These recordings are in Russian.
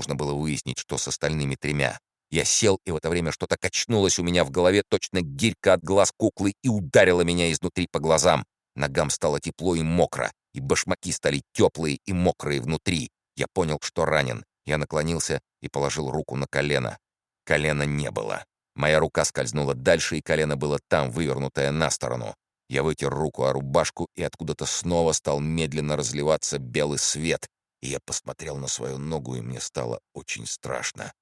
Нужно было выяснить, что с остальными тремя. Я сел, и в это время что-то качнулось у меня в голове, точно гирька от глаз куклы, и ударило меня изнутри по глазам. Ногам стало тепло и мокро, и башмаки стали теплые и мокрые внутри. Я понял, что ранен. Я наклонился и положил руку на колено. Колена не было. Моя рука скользнула дальше, и колено было там, вывернутое на сторону. Я вытер руку о рубашку, и откуда-то снова стал медленно разливаться белый свет. И я посмотрел на свою ногу, и мне стало очень страшно.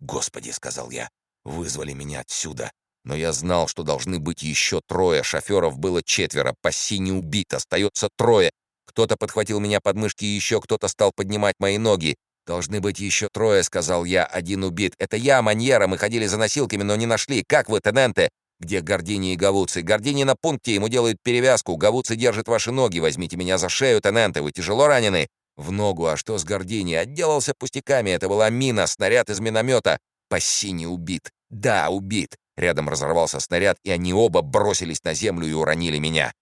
«Господи», — сказал я, — «вызвали меня отсюда». Но я знал, что должны быть еще трое. Шоферов было четверо. Пасси не убит, остается трое. Кто-то подхватил меня под мышки, и еще кто-то стал поднимать мои ноги. «Должны быть еще трое», — сказал я. «Один убит. Это я, Маньера. Мы ходили за носилками, но не нашли. Как вы, тененте?» «Где Гордини и Гавуци?» «Гордини на пункте. Ему делают перевязку. Гавуци держит ваши ноги. Возьмите меня за шею, тененте. Вы тяжело ранены?» «В ногу. А что с Гордини?» «Отделался пустяками. Это была мина, снаряд из миномета. Пассини убит. Да, убит». Рядом разорвался снаряд, и они оба бросились на землю и уронили меня.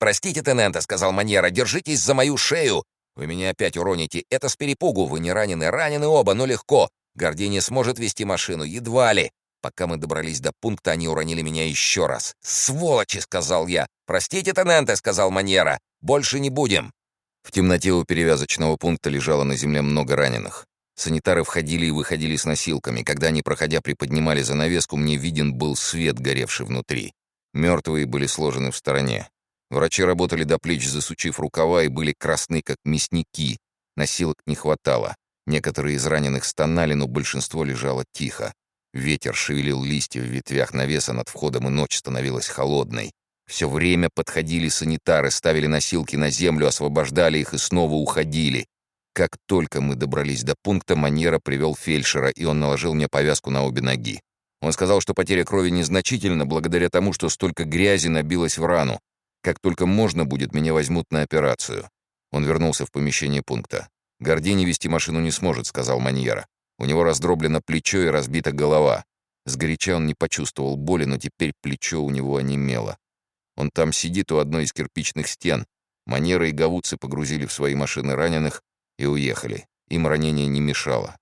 «Простите, тененте», — сказал Маньера, — «держитесь за мою шею. Вы меня опять уроните. Это с перепугу. Вы не ранены. Ранены оба, но легко. Гордини сможет вести машину. Едва ли. Пока мы добрались до пункта, они уронили меня еще раз. «Сволочи!» — сказал я. «Простите, тененте!» — сказал Маньера. «Больше не будем!» В темноте у перевязочного пункта лежало на земле много раненых. Санитары входили и выходили с носилками. Когда они, проходя, приподнимали занавеску, мне виден был свет, горевший внутри. Мертвые были сложены в стороне. Врачи работали до плеч, засучив рукава, и были красны, как мясники. Носилок не хватало. Некоторые из раненых стонали, но большинство лежало тихо. Ветер шевелил листья в ветвях навеса над входом, и ночь становилась холодной. Все время подходили санитары, ставили носилки на землю, освобождали их и снова уходили. Как только мы добрались до пункта, Маньера привел фельдшера, и он наложил мне повязку на обе ноги. Он сказал, что потеря крови незначительна благодаря тому, что столько грязи набилось в рану. Как только можно будет, меня возьмут на операцию». Он вернулся в помещение пункта. «Гордини вести машину не сможет», — сказал Маньера. «У него раздроблено плечо и разбита голова». Сгоряча он не почувствовал боли, но теперь плечо у него онемело. Он там сидит у одной из кирпичных стен. Маньера и Гавуцы погрузили в свои машины раненых и уехали. Им ранение не мешало.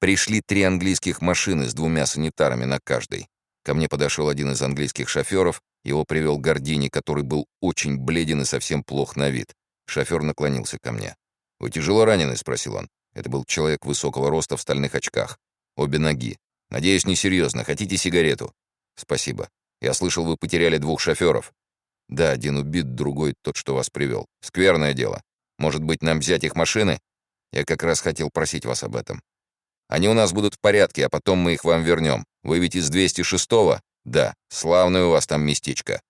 Пришли три английских машины с двумя санитарами на каждой. Ко мне подошел один из английских шоферов его привел Гордини, который был очень бледен и совсем плох на вид. Шофер наклонился ко мне. «Вы тяжело ранены?» — спросил он. Это был человек высокого роста в стальных очках. Обе ноги. «Надеюсь, несерьезно. Хотите сигарету?» «Спасибо. Я слышал, вы потеряли двух шоферов». «Да, один убит, другой тот, что вас привел. Скверное дело. Может быть, нам взять их машины?» «Я как раз хотел просить вас об этом. Они у нас будут в порядке, а потом мы их вам вернем. Вы ведь из 206-го?» «Да, славное у вас там местечко.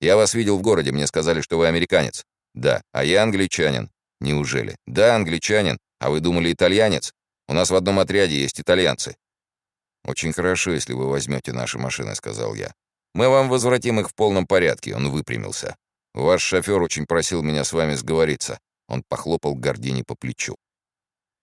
Я вас видел в городе, мне сказали, что вы американец». «Да, а я англичанин». «Неужели?» «Да, англичанин. А вы думали, итальянец? У нас в одном отряде есть итальянцы». «Очень хорошо, если вы возьмете наши машины», — сказал я. «Мы вам возвратим их в полном порядке», — он выпрямился. «Ваш шофер очень просил меня с вами сговориться». Он похлопал Гордини по плечу.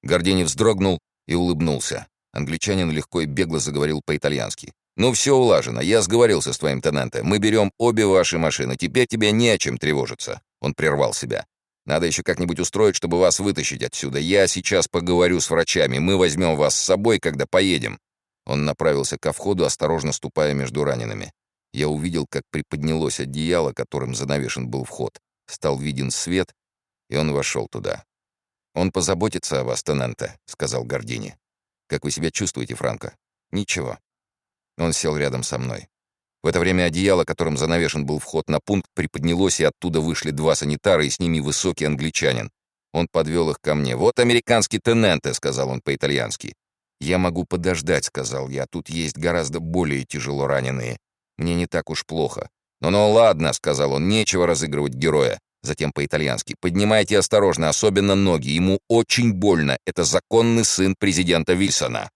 Гордини вздрогнул и улыбнулся. Англичанин легко и бегло заговорил по-итальянски. «Ну, все улажено. Я сговорился с твоим тененте. Мы берем обе ваши машины. Теперь тебе не о чем тревожиться». Он прервал себя. «Надо еще как-нибудь устроить, чтобы вас вытащить отсюда. Я сейчас поговорю с врачами. Мы возьмем вас с собой, когда поедем». Он направился ко входу, осторожно ступая между ранеными. Я увидел, как приподнялось одеяло, которым занавешен был вход. Стал виден свет, и он вошел туда. «Он позаботится о вас, тененте», — сказал Гордини. «Как вы себя чувствуете, Франко?» «Ничего. Он сел рядом со мной. В это время одеяло, которым занавешен был вход на пункт, приподнялось, и оттуда вышли два санитара, и с ними высокий англичанин. Он подвел их ко мне. «Вот американский тененте», — сказал он по-итальянски. «Я могу подождать», — сказал я. «Тут есть гораздо более тяжело раненые. Мне не так уж плохо». «Ну-ну, ладно», — сказал он, — «нечего разыгрывать героя». Затем по-итальянски. «Поднимайте осторожно, особенно ноги. Ему очень больно. Это законный сын президента Вильсона».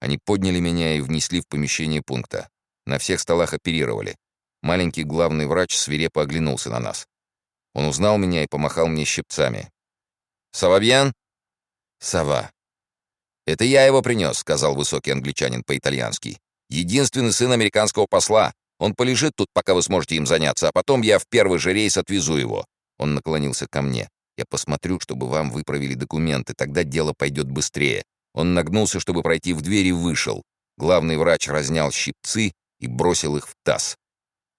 Они подняли меня и внесли в помещение пункта. На всех столах оперировали. Маленький главный врач свирепо оглянулся на нас. Он узнал меня и помахал мне щипцами. «Савабьян?» «Сава». «Это я его принес», — сказал высокий англичанин по-итальянски. «Единственный сын американского посла. Он полежит тут, пока вы сможете им заняться, а потом я в первый же рейс отвезу его». Он наклонился ко мне. Я посмотрю, чтобы вам выправили документы, тогда дело пойдет быстрее». Он нагнулся, чтобы пройти в дверь и вышел. Главный врач разнял щипцы и бросил их в таз.